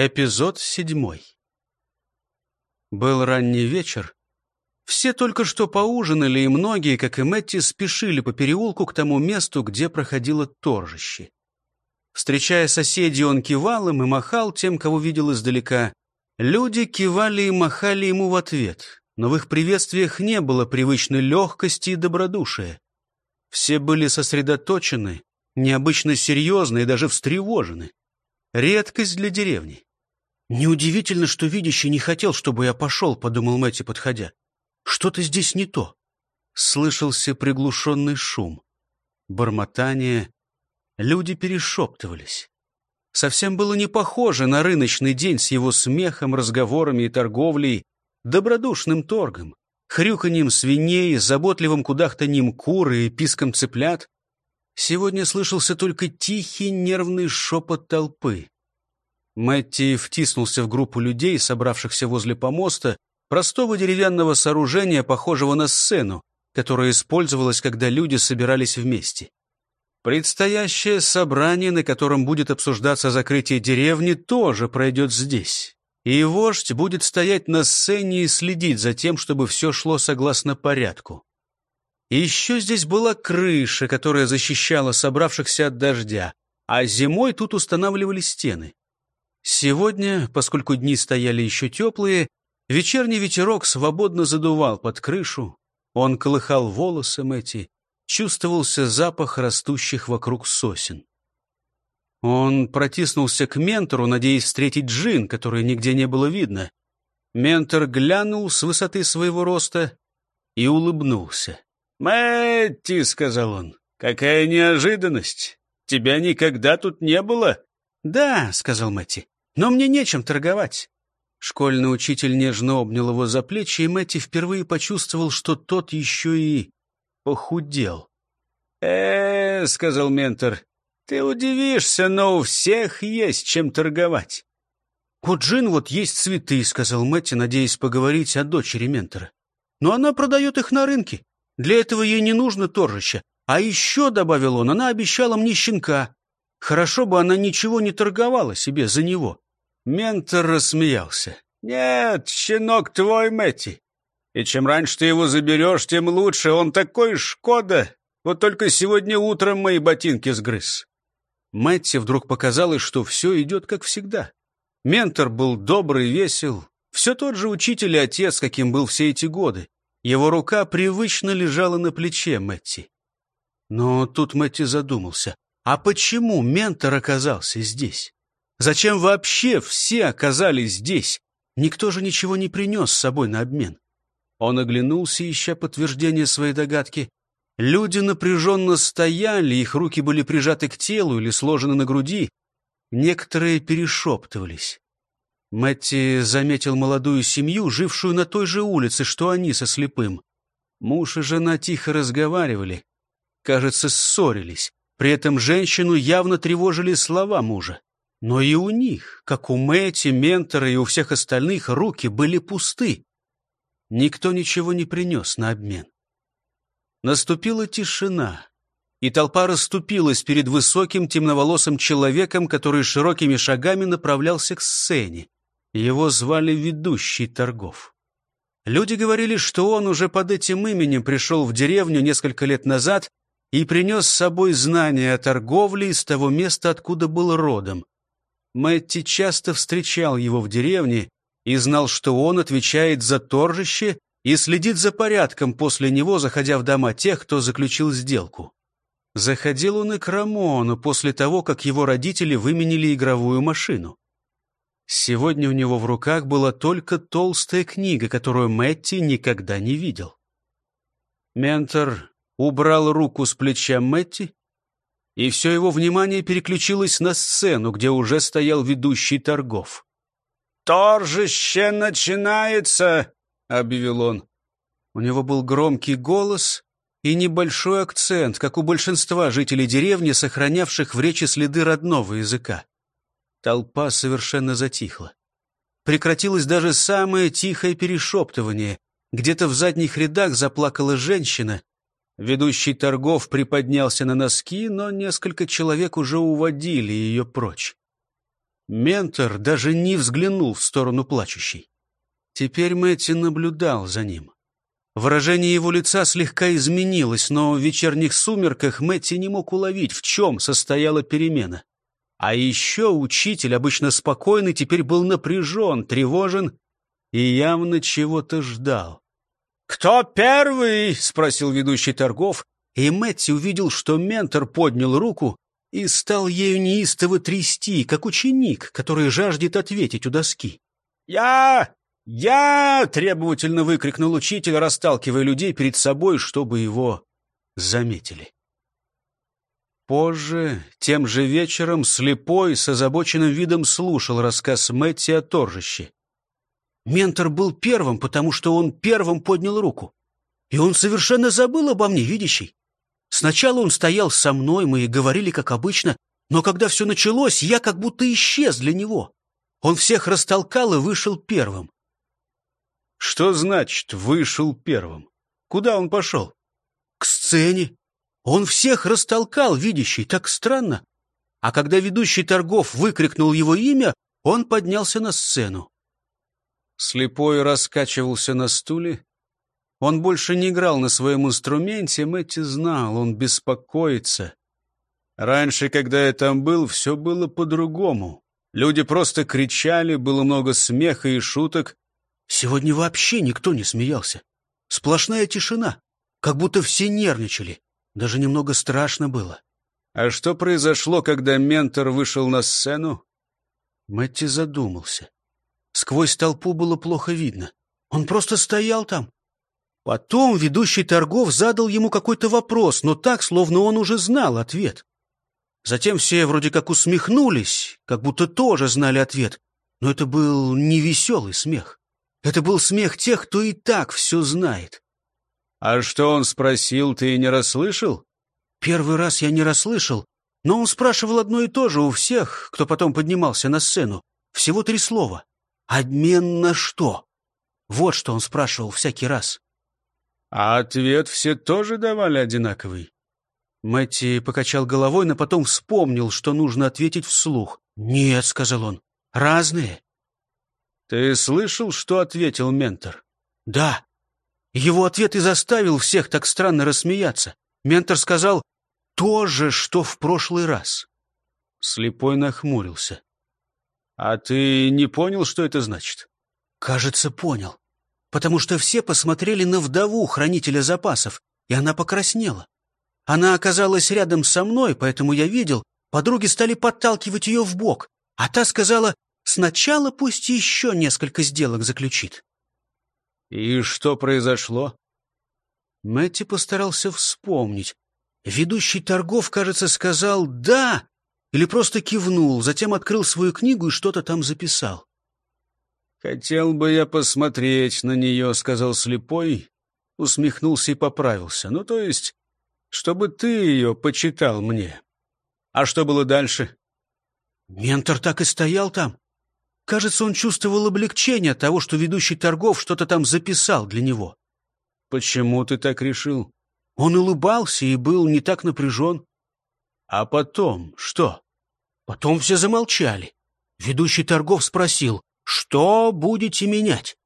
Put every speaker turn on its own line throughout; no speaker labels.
Эпизод седьмой. Был ранний вечер. Все только что поужинали, и многие, как и Мэтти, спешили по переулку к тому месту, где проходило торжище. Встречая соседей, он кивал им и махал тем, кого видел издалека. Люди кивали и махали ему в ответ, но в их приветствиях не было привычной легкости и добродушия. Все были сосредоточены, необычно серьезны и даже встревожены. Редкость для деревни. «Неудивительно, что видящий не хотел, чтобы я пошел», — подумал Мэтти, подходя. «Что-то здесь не то». Слышался приглушенный шум. Бормотание. Люди перешептывались. Совсем было не похоже на рыночный день с его смехом, разговорами и торговлей, добродушным торгом, хрюканьем свиней, заботливым кудахтаньем куры и писком цыплят. Сегодня слышался только тихий нервный шепот толпы. Мэтти втиснулся в группу людей, собравшихся возле помоста, простого деревянного сооружения, похожего на сцену, которая использовалась, когда люди собирались вместе. Предстоящее собрание, на котором будет обсуждаться закрытие деревни, тоже пройдет здесь. И вождь будет стоять на сцене и следить за тем, чтобы все шло согласно порядку. Еще здесь была крыша, которая защищала собравшихся от дождя, а зимой тут устанавливали стены. Сегодня, поскольку дни стояли еще теплые, вечерний ветерок свободно задувал под крышу. Он колыхал волосы эти, чувствовался запах растущих вокруг сосен. Он протиснулся к ментору, надеясь встретить Джин, которой нигде не было видно. Ментор глянул с высоты своего роста и улыбнулся. «Мэтти», — сказал он, — «какая неожиданность! Тебя никогда тут не было?» «Да», — сказал Мэтти, — «но мне нечем торговать». Школьный учитель нежно обнял его за плечи, и Мэтти впервые почувствовал, что тот еще и похудел. э, -э сказал ментор, — «ты удивишься, но у всех есть чем торговать». «У Джин вот есть цветы», — сказал Мэтти, надеясь поговорить о дочери ментора. «Но она продает их на рынке. Для этого ей не нужно торжище. А еще, — добавил он, — она обещала мне щенка. Хорошо бы она ничего не торговала себе за него. Ментор рассмеялся. «Нет, щенок твой, Мэтти. И чем раньше ты его заберешь, тем лучше. Он такой Шкода. Вот только сегодня утром мои ботинки сгрыз». Мэтти вдруг показалось, что все идет как всегда. Ментор был добрый, весел. Все тот же учитель и отец, каким был все эти годы. Его рука привычно лежала на плече Мэтти. Но тут Мэтти задумался. А почему ментор оказался здесь? Зачем вообще все оказались здесь? Никто же ничего не принес с собой на обмен. Он оглянулся, ища подтверждение своей догадки. Люди напряженно стояли, их руки были прижаты к телу или сложены на груди. Некоторые перешептывались. Мэтти заметил молодую семью, жившую на той же улице, что они со слепым. Муж и жена тихо разговаривали. Кажется, ссорились. При этом женщину явно тревожили слова мужа. Но и у них, как у Мэти, ментора и у всех остальных, руки были пусты. Никто ничего не принес на обмен. Наступила тишина, и толпа расступилась перед высоким темноволосым человеком, который широкими шагами направлялся к сцене. Его звали ведущий торгов. Люди говорили, что он уже под этим именем пришел в деревню несколько лет назад и принес с собой знания о торговле из того места, откуда был родом. Мэтти часто встречал его в деревне и знал, что он отвечает за торжище и следит за порядком после него, заходя в дома тех, кто заключил сделку. Заходил он и к Рамону после того, как его родители выменили игровую машину. Сегодня у него в руках была только толстая книга, которую Мэтти никогда не видел. Ментор убрал руку с плеча Мэтти, и все его внимание переключилось на сцену, где уже стоял ведущий торгов. «Торжище начинается!» — объявил он. У него был громкий голос и небольшой акцент, как у большинства жителей деревни, сохранявших в речи следы родного языка. Толпа совершенно затихла. Прекратилось даже самое тихое перешептывание. Где-то в задних рядах заплакала женщина, Ведущий торгов приподнялся на носки, но несколько человек уже уводили ее прочь. Ментор даже не взглянул в сторону плачущей. Теперь Мэтти наблюдал за ним. Выражение его лица слегка изменилось, но в вечерних сумерках Мэтти не мог уловить, в чем состояла перемена. А еще учитель, обычно спокойный, теперь был напряжен, тревожен и явно чего-то ждал. «Кто первый?» — спросил ведущий торгов, и Мэтти увидел, что ментор поднял руку и стал ею неистово трясти, как ученик, который жаждет ответить у доски. «Я! Я!» — требовательно выкрикнул учитель, расталкивая людей перед собой, чтобы его заметили. Позже, тем же вечером, слепой, с озабоченным видом слушал рассказ Мэтти о торжище. Ментор был первым, потому что он первым поднял руку. И он совершенно забыл обо мне, видящий. Сначала он стоял со мной, мы говорили, как обычно, но когда все началось, я как будто исчез для него. Он всех растолкал и вышел первым. Что значит «вышел первым»? Куда он пошел? К сцене. Он всех растолкал, видящий, так странно. А когда ведущий торгов выкрикнул его имя, он поднялся на сцену. Слепой раскачивался на стуле. Он больше не играл на своем инструменте, Мэтти знал, он беспокоится. Раньше, когда я там был, все было по-другому. Люди просто кричали, было много смеха и шуток. Сегодня вообще никто не смеялся. Сплошная тишина, как будто все нервничали. Даже немного страшно было. А что произошло, когда ментор вышел на сцену? Мэтти задумался. Сквозь толпу было плохо видно. Он просто стоял там. Потом ведущий торгов задал ему какой-то вопрос, но так, словно он уже знал ответ. Затем все вроде как усмехнулись, как будто тоже знали ответ. Но это был не веселый смех. Это был смех тех, кто и так все знает. «А что он спросил, ты не расслышал?» «Первый раз я не расслышал, но он спрашивал одно и то же у всех, кто потом поднимался на сцену. Всего три слова. Обмен на что? Вот что он спрашивал всякий раз. А ответ все тоже давали одинаковый. Мэтти покачал головой, но потом вспомнил, что нужно ответить вслух. «Нет», — сказал он, — «разные». «Ты слышал, что ответил ментор?» «Да». Его ответ и заставил всех так странно рассмеяться. Ментор сказал «то же, что в прошлый раз». Слепой нахмурился. «А ты не понял, что это значит?» «Кажется, понял. Потому что все посмотрели на вдову хранителя запасов, и она покраснела. Она оказалась рядом со мной, поэтому я видел, подруги стали подталкивать ее в бок, а та сказала, сначала пусть еще несколько сделок заключит». «И что произошло?» Мэтти постарался вспомнить. Ведущий торгов, кажется, сказал «да», или просто кивнул, затем открыл свою книгу и что-то там записал. «Хотел бы я посмотреть на нее», — сказал слепой, усмехнулся и поправился. «Ну, то есть, чтобы ты ее почитал мне. А что было дальше?» Ментор так и стоял там. Кажется, он чувствовал облегчение от того, что ведущий торгов что-то там записал для него. «Почему ты так решил?» Он улыбался и был не так напряжен. А потом что? Потом все замолчали. Ведущий торгов спросил, что будете менять?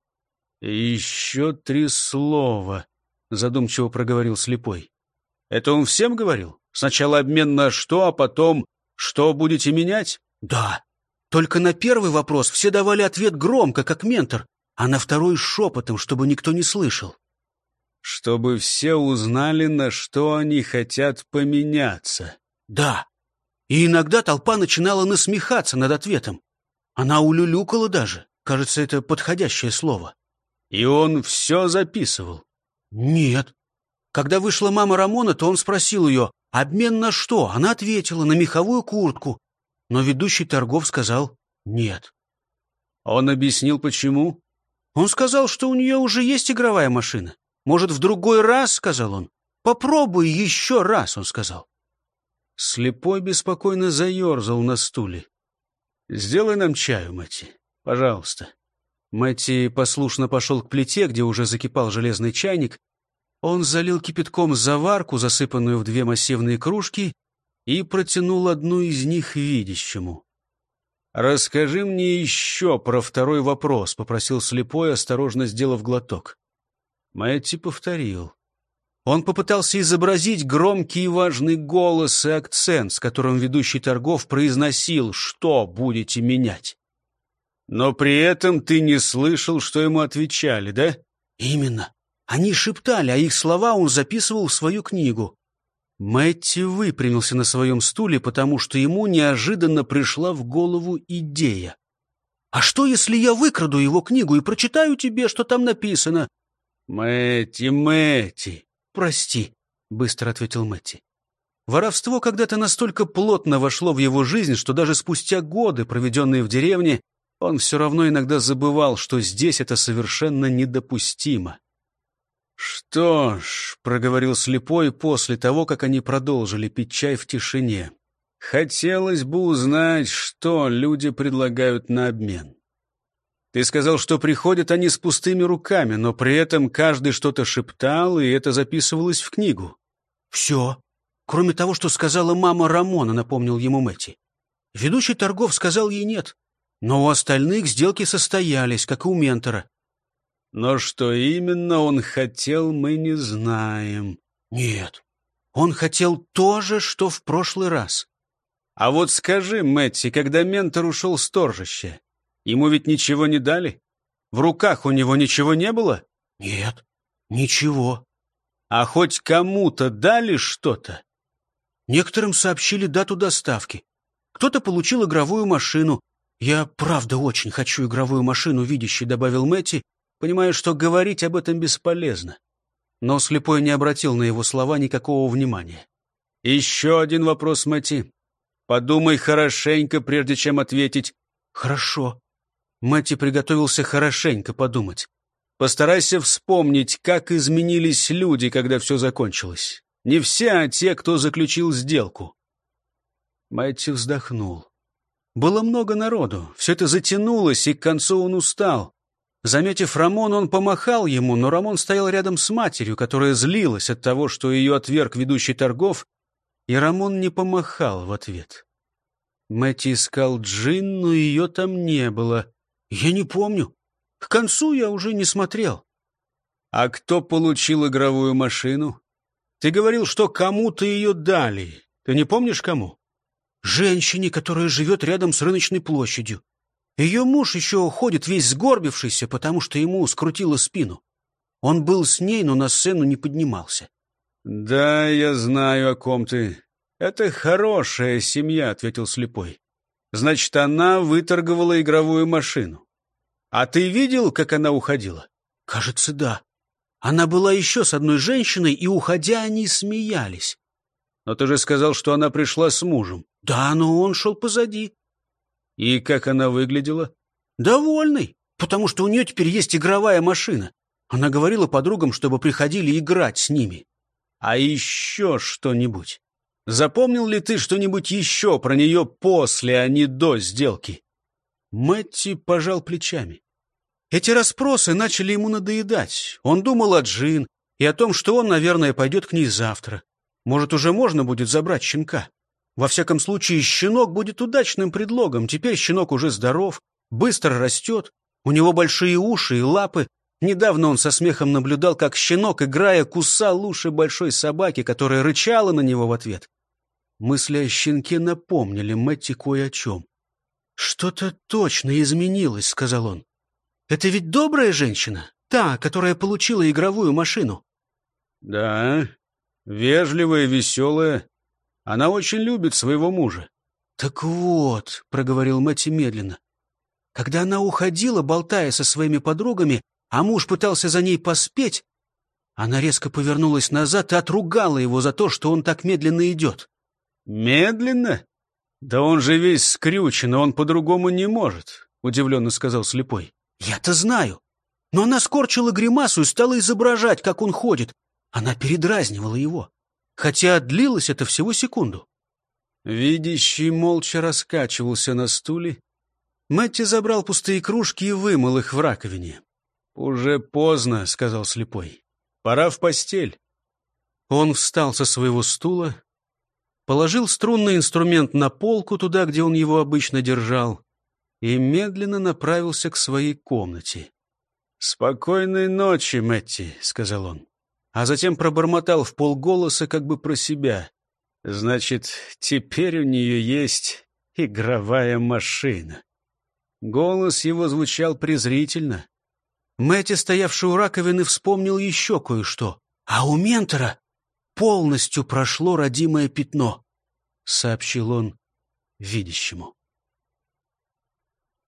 «Еще три слова», — задумчиво проговорил слепой. «Это он всем говорил? Сначала обмен на что, а потом что будете менять?» «Да. Только на первый вопрос все давали ответ громко, как ментор, а на второй — шепотом, чтобы никто не слышал». «Чтобы все узнали, на что они хотят поменяться», да. И иногда толпа начинала насмехаться над ответом. Она улюлюкала даже. Кажется, это подходящее слово. И он все записывал. Нет. Когда вышла мама Рамона, то он спросил ее, обмен на что? Она ответила, на меховую куртку. Но ведущий торгов сказал нет. Он объяснил, почему? Он сказал, что у нее уже есть игровая машина. Может, в другой раз, сказал он. Попробуй еще раз, он сказал. Слепой беспокойно заерзал на стуле. «Сделай нам чаю, Мэтти, пожалуйста». Мэтти послушно пошел к плите, где уже закипал железный чайник. Он залил кипятком заварку, засыпанную в две массивные кружки, и протянул одну из них видящему. «Расскажи мне еще про второй вопрос», — попросил слепой, осторожно сделав глоток. Мэтти повторил. Он попытался изобразить громкий и важный голос и акцент, с которым ведущий торгов произносил «Что будете менять?». «Но при этом ты не слышал, что ему отвечали, да?» «Именно. Они шептали, а их слова он записывал в свою книгу». Мэтти выпрямился на своем стуле, потому что ему неожиданно пришла в голову идея. «А что, если я выкраду его книгу и прочитаю тебе, что там написано?» «Мэтти, Мэтти!» «Прости», — быстро ответил Мэтти. Воровство когда-то настолько плотно вошло в его жизнь, что даже спустя годы, проведенные в деревне, он все равно иногда забывал, что здесь это совершенно недопустимо. «Что ж», — проговорил слепой после того, как они продолжили пить чай в тишине, — «хотелось бы узнать, что люди предлагают на обмен». Ты сказал, что приходят они с пустыми руками, но при этом каждый что-то шептал, и это записывалось в книгу. Все. Кроме того, что сказала мама Рамона, напомнил ему Мэтти. Ведущий торгов сказал ей нет. Но у остальных сделки состоялись, как и у ментора. Но что именно он хотел, мы не знаем. Нет. Он хотел то же, что в прошлый раз. А вот скажи, Мэтти, когда ментор ушел с торжища, Ему ведь ничего не дали? В руках у него ничего не было? Нет, ничего. А хоть кому-то дали что-то? Некоторым сообщили дату доставки. Кто-то получил игровую машину. Я правда очень хочу игровую машину, видящий, добавил Мэтти, понимая, что говорить об этом бесполезно. Но слепой не обратил на его слова никакого внимания. «Еще один вопрос, Мэтти. Подумай хорошенько, прежде чем ответить». «Хорошо», Мэтти приготовился хорошенько подумать. Постарайся вспомнить, как изменились люди, когда все закончилось. Не все, а те, кто заключил сделку. Мэтти вздохнул. Было много народу, все это затянулось, и к концу он устал. Заметив Рамон, он помахал ему, но Рамон стоял рядом с матерью, которая злилась от того, что ее отверг ведущий торгов, и Рамон не помахал в ответ. Мэтти искал Джин, но ее там не было. Я не помню. К концу я уже не смотрел. А кто получил игровую машину? Ты говорил, что кому-то ее дали. Ты не помнишь, кому? Женщине, которая живет рядом с рыночной площадью. Ее муж еще ходит весь сгорбившийся, потому что ему скрутило спину. Он был с ней, но на сцену не поднимался. — Да, я знаю, о ком ты. Это хорошая семья, — ответил слепой. Значит, она выторговала игровую машину. А ты видел, как она уходила? Кажется, да. Она была еще с одной женщиной, и, уходя, они смеялись. Но ты же сказал, что она пришла с мужем. Да, но он шел позади. И как она выглядела? Довольный, потому что у нее теперь есть игровая машина. Она говорила подругам, чтобы приходили играть с ними. А еще что-нибудь? Запомнил ли ты что-нибудь еще про нее после, а не до сделки?» Мэтти пожал плечами. Эти расспросы начали ему надоедать. Он думал о Джин и о том, что он, наверное, пойдет к ней завтра. Может, уже можно будет забрать щенка. Во всяком случае, щенок будет удачным предлогом. Теперь щенок уже здоров, быстро растет, у него большие уши и лапы. Недавно он со смехом наблюдал, как щенок, играя, кусал уши большой собаки, которая рычала на него в ответ. Мысли о щенке напомнили Мэтти кое о чем. «Что-то точно изменилось», — сказал он. «Это ведь добрая женщина, та, которая получила игровую машину». «Да, вежливая, веселая. Она очень любит своего мужа». «Так вот», — проговорил Мэтти медленно, — «когда она уходила, болтая со своими подругами, а муж пытался за ней поспеть, она резко повернулась назад и отругала его за то, что он так медленно идет. «Медленно? Да он же весь скрючен, он по-другому не может», — удивленно сказал слепой. «Я-то знаю. Но она скорчила гримасу и стала изображать, как он ходит. Она передразнивала его. Хотя длилось это всего секунду». Видящий молча раскачивался на стуле. Мэтти забрал пустые кружки и вымыл их в раковине. «Уже поздно», — сказал слепой. «Пора в постель». Он встал со своего стула, положил струнный инструмент на полку, туда, где он его обычно держал, и медленно направился к своей комнате. «Спокойной ночи, Мэтти», — сказал он, а затем пробормотал в полголоса как бы про себя. «Значит, теперь у нее есть игровая машина». Голос его звучал презрительно. Мэтти, стоявший у раковины, вспомнил еще кое-что. «А у ментора полностью прошло родимое пятно», — сообщил он видящему.